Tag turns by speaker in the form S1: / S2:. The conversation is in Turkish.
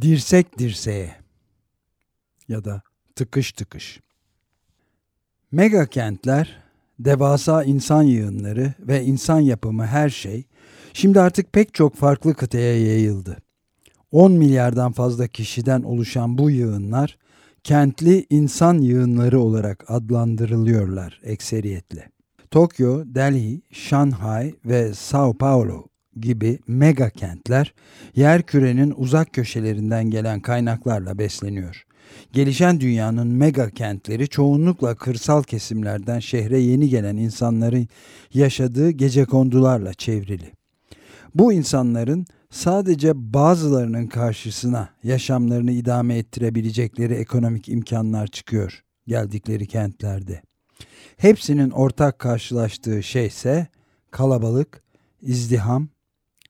S1: Dirsek dirseğe ya da tıkış tıkış. Mega kentler, devasa insan yığınları ve insan yapımı her şey şimdi artık pek çok farklı kıtaya yayıldı. 10 milyardan fazla kişiden oluşan bu yığınlar kentli insan yığınları olarak adlandırılıyorlar ekseriyetle. Tokyo, Delhi, Şanghay ve Sao Paulo gibi mega kentler yer kürenin uzak köşelerinden gelen kaynaklarla besleniyor. Gelişen dünyanın mega kentleri çoğunlukla kırsal kesimlerden şehre yeni gelen insanların yaşadığı gece kondularla çevrili. Bu insanların sadece bazılarının karşısına yaşamlarını idame ettirebilecekleri ekonomik imkanlar çıkıyor geldikleri kentlerde. Hepsinin ortak karşılaştığı şey ise kalabalık, izdiham